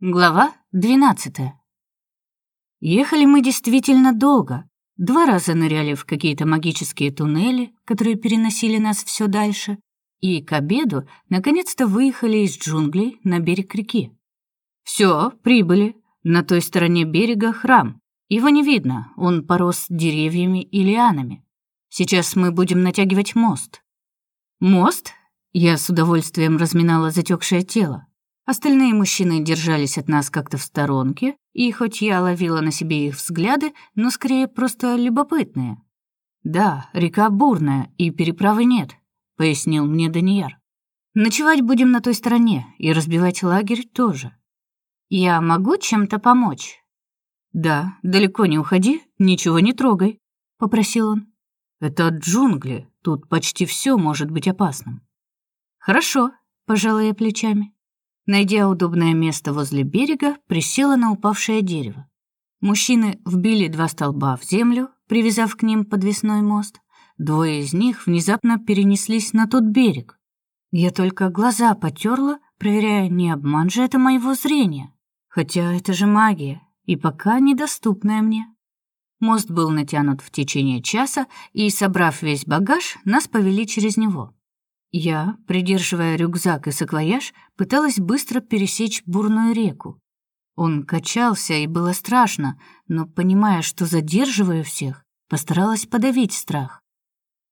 Глава 12. Ехали мы действительно долго. Два раза ныряли в какие-то магические туннели, которые переносили нас все дальше, и к обеду наконец-то выехали из джунглей на берег реки. Все, прибыли. На той стороне берега храм. Его не видно, он порос деревьями и лианами. Сейчас мы будем натягивать мост. Мост? Я с удовольствием разминала затекшее тело. Остальные мужчины держались от нас как-то в сторонке, и хоть я ловила на себе их взгляды, но скорее просто любопытные. «Да, река бурная, и переправы нет», — пояснил мне Данияр. «Ночевать будем на той стороне, и разбивать лагерь тоже». «Я могу чем-то помочь?» «Да, далеко не уходи, ничего не трогай», — попросил он. «Это джунгли, тут почти все может быть опасным». «Хорошо», — пожала я плечами. Найдя удобное место возле берега, присела на упавшее дерево. Мужчины вбили два столба в землю, привязав к ним подвесной мост. Двое из них внезапно перенеслись на тот берег. Я только глаза потерла, проверяя, не обман же это моего зрения. Хотя это же магия, и пока недоступная мне. Мост был натянут в течение часа, и, собрав весь багаж, нас повели через него. Я, придерживая рюкзак и саквояж, пыталась быстро пересечь бурную реку. Он качался, и было страшно, но, понимая, что задерживаю всех, постаралась подавить страх.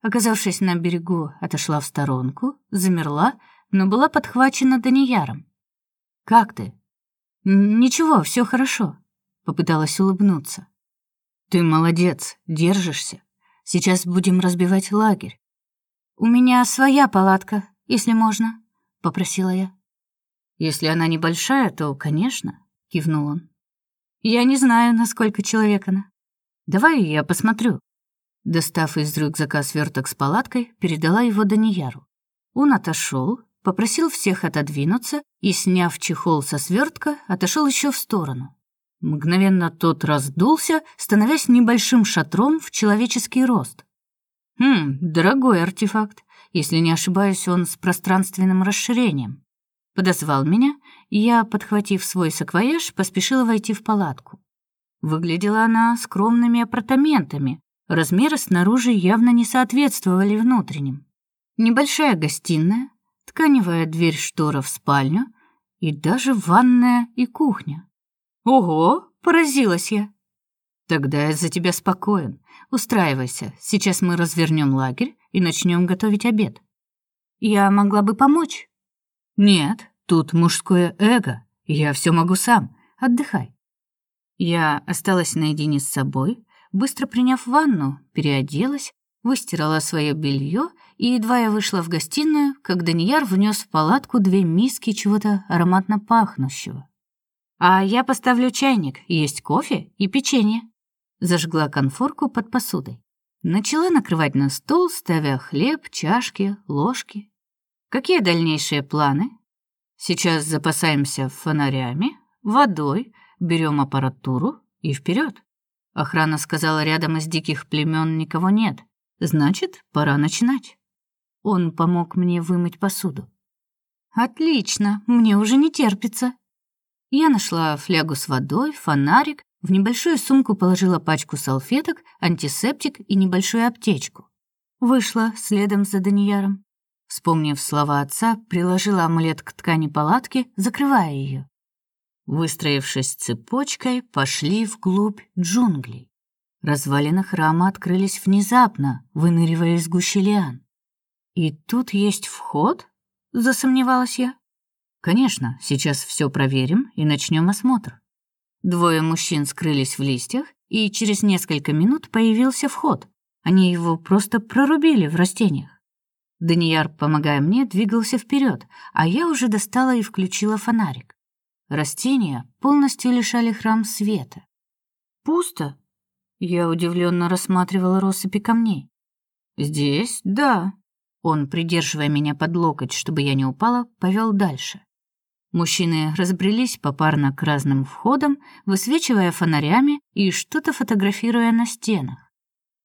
Оказавшись на берегу, отошла в сторонку, замерла, но была подхвачена Данияром. «Как ты?» «Ничего, все хорошо», — попыталась улыбнуться. «Ты молодец, держишься. Сейчас будем разбивать лагерь. «У меня своя палатка, если можно», — попросила я. «Если она небольшая, то, конечно», — кивнул он. «Я не знаю, насколько человек она. Давай я посмотрю». Достав из рюкзака сверток с палаткой, передала его Данияру. Он отошел, попросил всех отодвинуться и, сняв чехол со свертка, отошел еще в сторону. Мгновенно тот раздулся, становясь небольшим шатром в человеческий рост. Хм, дорогой артефакт. Если не ошибаюсь, он с пространственным расширением. Подозвал меня, и я, подхватив свой саквояж, поспешила войти в палатку. Выглядела она скромными апартаментами. Размеры снаружи явно не соответствовали внутренним. Небольшая гостиная, тканевая дверь штора в спальню и даже ванная и кухня. Ого, поразилась я. Тогда я за тебя спокоен. Устраивайся. Сейчас мы развернем лагерь и начнем готовить обед. Я могла бы помочь. Нет, тут мужское эго. Я все могу сам. Отдыхай. Я осталась наедине с собой, быстро приняв ванну, переоделась, выстирала свое белье, и едва я вышла в гостиную, как Данияр внес в палатку две миски чего-то ароматно пахнущего. А я поставлю чайник, есть кофе и печенье зажгла конфорку под посудой. Начала накрывать на стол, ставя хлеб, чашки, ложки. Какие дальнейшие планы? Сейчас запасаемся фонарями, водой, берем аппаратуру и вперед. Охрана сказала, рядом из диких племен никого нет. Значит, пора начинать. Он помог мне вымыть посуду. Отлично, мне уже не терпится. Я нашла флягу с водой, фонарик в небольшую сумку положила пачку салфеток, антисептик и небольшую аптечку. Вышла следом за Данияром. Вспомнив слова отца, приложила амулет к ткани палатки, закрывая ее. Выстроившись цепочкой, пошли вглубь джунглей. Развалины храма открылись внезапно, выныривая из гущи лиан. «И тут есть вход?» — засомневалась я. «Конечно, сейчас все проверим и начнем осмотр». Двое мужчин скрылись в листьях, и через несколько минут появился вход. Они его просто прорубили в растениях. Данияр, помогая мне, двигался вперед, а я уже достала и включила фонарик. Растения полностью лишали храм света. Пусто. Я удивленно рассматривала россыпи камней. Здесь, да. Он, придерживая меня под локоть, чтобы я не упала, повел дальше. Мужчины разбрелись попарно к разным входам, высвечивая фонарями и что-то фотографируя на стенах.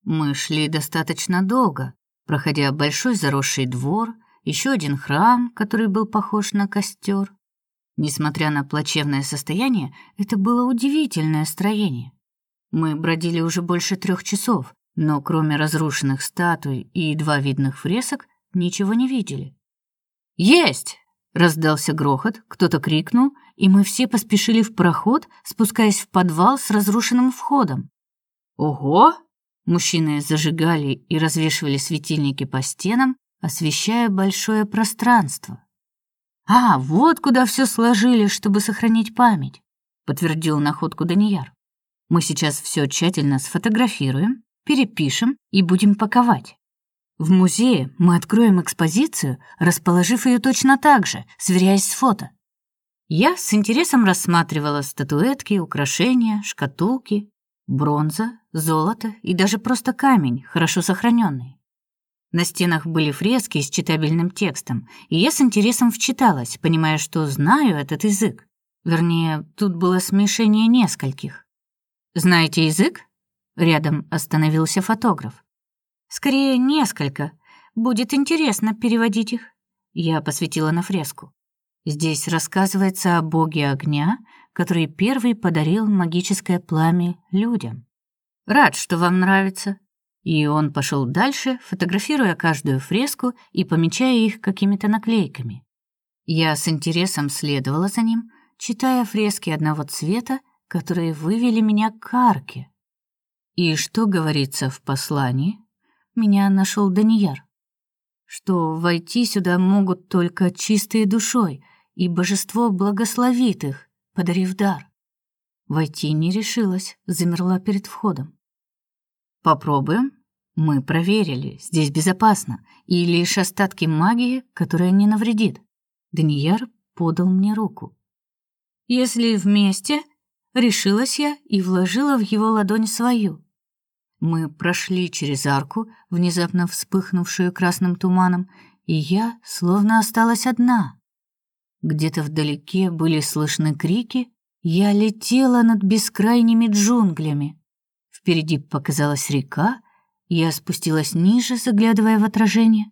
Мы шли достаточно долго, проходя большой заросший двор, еще один храм, который был похож на костер. Несмотря на плачевное состояние, это было удивительное строение. Мы бродили уже больше трех часов, но кроме разрушенных статуй и едва видных фресок ничего не видели. «Есть!» — раздался грохот, кто-то крикнул, и мы все поспешили в проход, спускаясь в подвал с разрушенным входом. «Ого!» Мужчины зажигали и развешивали светильники по стенам, освещая большое пространство. «А, вот куда все сложили, чтобы сохранить память», — подтвердил находку Данияр. «Мы сейчас все тщательно сфотографируем, перепишем и будем паковать. В музее мы откроем экспозицию, расположив ее точно так же, сверяясь с фото. Я с интересом рассматривала статуэтки, украшения, шкатулки, бронза, золото и даже просто камень, хорошо сохраненный. На стенах были фрески с читабельным текстом, и я с интересом вчиталась, понимая, что знаю этот язык. Вернее, тут было смешение нескольких. «Знаете язык?» Рядом остановился фотограф. «Скорее, несколько. Будет интересно переводить их». Я посветила на фреску. Здесь рассказывается о боге огня, который первый подарил магическое пламя людям. Рад, что вам нравится. И он пошел дальше, фотографируя каждую фреску и помечая их какими-то наклейками. Я с интересом следовала за ним, читая фрески одного цвета, которые вывели меня к арке. И что говорится в послании? Меня нашел Данияр. Что войти сюда могут только чистые душой, и божество благословит их, подарив дар. Войти не решилась, замерла перед входом. Попробуем. Мы проверили, здесь безопасно, и лишь остатки магии, которая не навредит. Данияр подал мне руку. Если вместе, решилась я и вложила в его ладонь свою. Мы прошли через арку, внезапно вспыхнувшую красным туманом, и я словно осталась одна. Где-то вдалеке были слышны крики, я летела над бескрайними джунглями. Впереди показалась река, я спустилась ниже, заглядывая в отражение.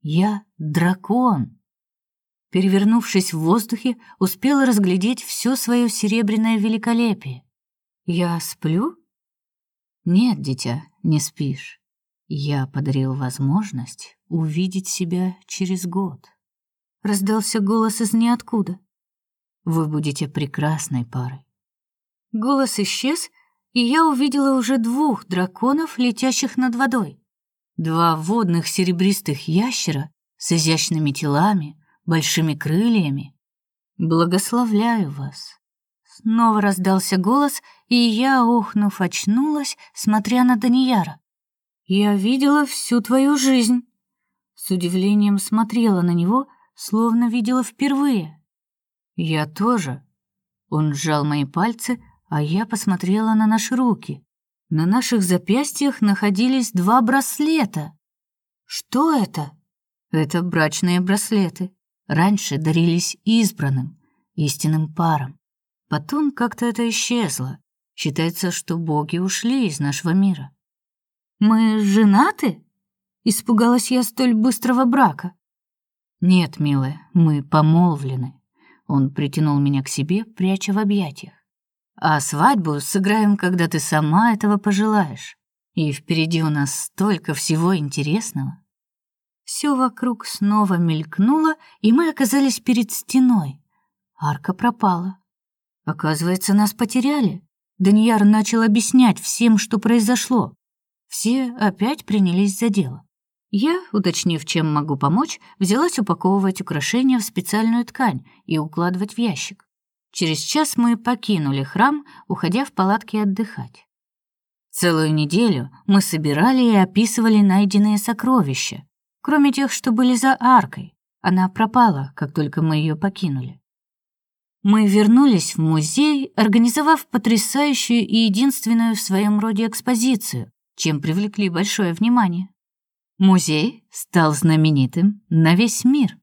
Я дракон. Перевернувшись в воздухе, успела разглядеть все свое серебряное великолепие. Я сплю? Нет, дитя, не спишь. Я подарил возможность увидеть себя через год. Раздался голос из ниоткуда. Вы будете прекрасной парой. Голос исчез, и я увидела уже двух драконов, летящих над водой. Два водных серебристых ящера с изящными телами, большими крыльями. Благословляю вас. Снова раздался голос, и я, охнув, очнулась, смотря на Данияра. Я видела всю твою жизнь. С удивлением смотрела на него, словно видела впервые. Я тоже. Он сжал мои пальцы, а я посмотрела на наши руки. На наших запястьях находились два браслета. Что это? Это брачные браслеты. Раньше дарились избранным, истинным парам. Потом как-то это исчезло. Считается, что боги ушли из нашего мира. Мы женаты? Испугалась я столь быстрого брака. Нет, милая, мы помолвлены. Он притянул меня к себе, пряча в объятиях. А свадьбу сыграем, когда ты сама этого пожелаешь. И впереди у нас столько всего интересного. Все вокруг снова мелькнуло, и мы оказались перед стеной. Арка пропала. Оказывается, нас потеряли. Данияр начал объяснять всем, что произошло. Все опять принялись за дело. Я, уточнив, чем могу помочь, взялась упаковывать украшения в специальную ткань и укладывать в ящик. Через час мы покинули храм, уходя в палатки отдыхать. Целую неделю мы собирали и описывали найденные сокровища, кроме тех, что были за аркой. Она пропала, как только мы ее покинули. Мы вернулись в музей, организовав потрясающую и единственную в своем роде экспозицию, чем привлекли большое внимание. Музей стал знаменитым на весь мир.